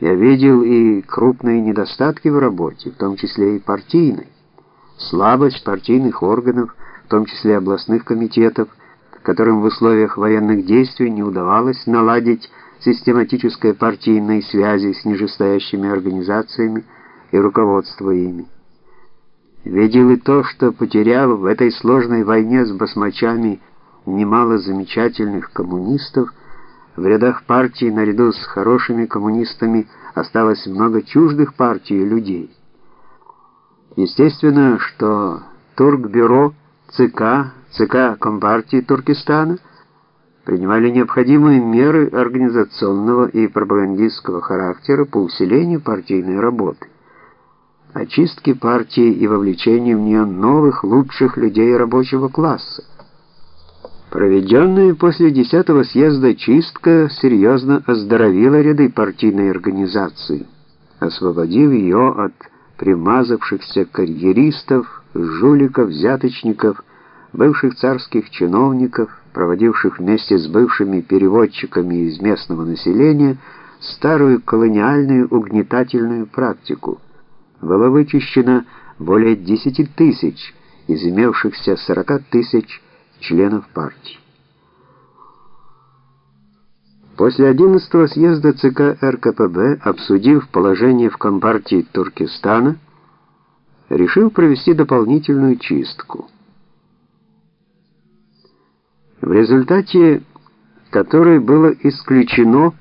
Я видел и крупные недостатки в работе, в том числе и партийной. Слабость партийных органов, в том числе областных комитетов, которым в условиях военных действий не удавалось наладить систематической партийной связи с нижестоящими организациями и руководство ими. Видел и то, что потерял в этой сложной войне с басмачами немало замечательных коммунистов, в рядах партии наряду с хорошими коммунистами осталось много чуждых партий и людей. Естественно, что Туркбюро, ЦК, ЦК Компартии Туркестана принимали необходимые меры организационного и пропагандистского характера по усилению партийной работы, очистке партии и вовлечению в нее новых, лучших людей рабочего класса. Проведенная после 10-го съезда чистка серьезно оздоровила ряды партийной организации, освободив ее от примазавшихся карьеристов, жуликов, взяточников, бывших царских чиновников, проводивших вместе с бывшими переводчиками из местного населения старую колониальную угнетательную практику. Было вычищено более 10 тысяч из имевшихся 40 тысяч членов партии. После 11-го съезда ЦК РКПБ, обсудив положение в Компартии Туркестана, решил провести дополнительную чистку в результате которой было исключено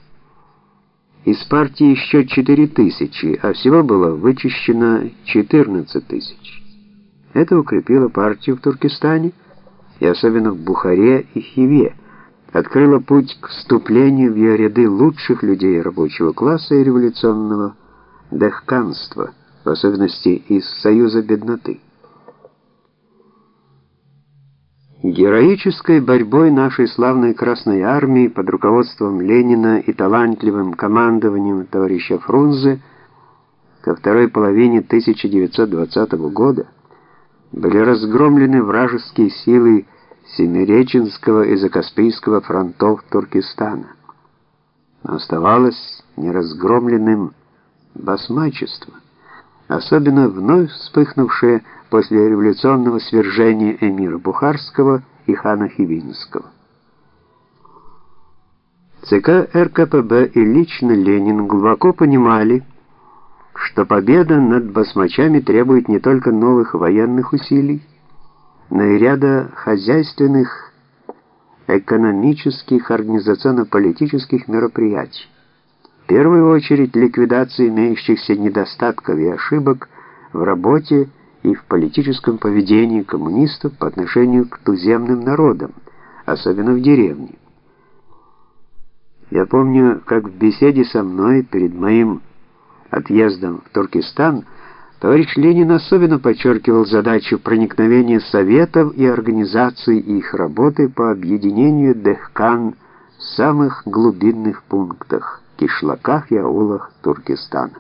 из партии еще 4 тысячи, а всего было вычищено 14 тысяч. Это укрепило партию в Туркестане, и особенно в Бухаре и Хиве, открыло путь к вступлению в ее ряды лучших людей рабочего класса и революционного дехканства, в особенности из Союза бедноты. Героической борьбой нашей славной Красной Армии под руководством Ленина и талантливым командованием товарища Фрунзе ко второй половине 1920 года были разгромлены вражеские силы Семиреченского и Закаспийского фронтов Туркестана. Но оставалось неразгромленным басмачество, особенно вновь вспыхнувшее после революционного свержения эмира Бухарского и хана Хивинского. ЦК РКПБ и лично Ленин глубоко понимали, что победа над басмачами требует не только новых военных усилий, но и ряда хозяйственных, экономических, организационно-политических мероприятий. В первую очередь ликвидации имеющихся недостатков и ошибок в работе и в политическом поведении коммунистов по отношению к туземным народам, особенно в деревне. Я помню, как в беседе со мной перед моим отъездом в Туркестан товарищ Ленин особенно подчеркивал задачу проникновения советов и организации их работы по объединению Дехкан в самых глубинных пунктах, кишлаках и аулах Туркестана.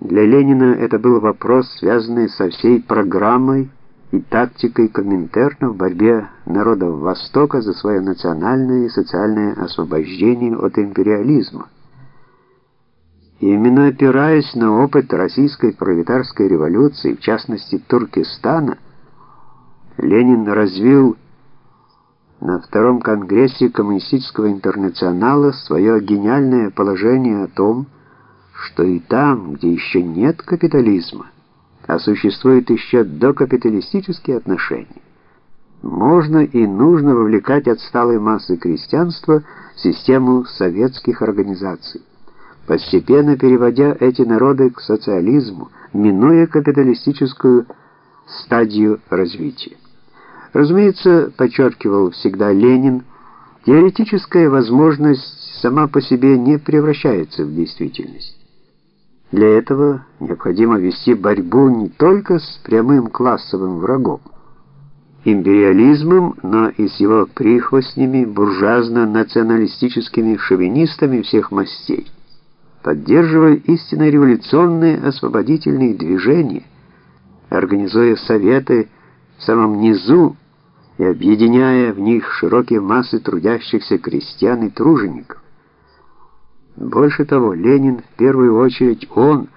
Для Ленина это был вопрос, связанный со всей программой и тактикой Коминтерна в борьбе народов Востока за свое национальное и социальное освобождение от империализма. Именно опираясь на опыт российской пролетарской революции, в частности Туркестана, Ленин развил на Втором конгрессе Коммунистического интернационала свое гениальное положение о том, что и там, где еще нет капитализма, а существуют еще докапиталистические отношения, можно и нужно вовлекать отсталые массы крестьянства в систему советских организаций, постепенно переводя эти народы к социализму, минуя капиталистическую стадию развития. Разумеется, подчеркивал всегда Ленин, теоретическая возможность сама по себе не превращается в действительность. Для этого необходимо вести борьбу не только с прямым классовым врагом, империализмом, но и с его прихвостнями, буржуазно-националистическими шовинистами всех мастей, поддерживая истинно революционные освободительные движения, организуя советы в самом низу и объединяя в них широкие массы трудящихся крестьян и тружеников. Больше того, Ленин, в первую очередь он,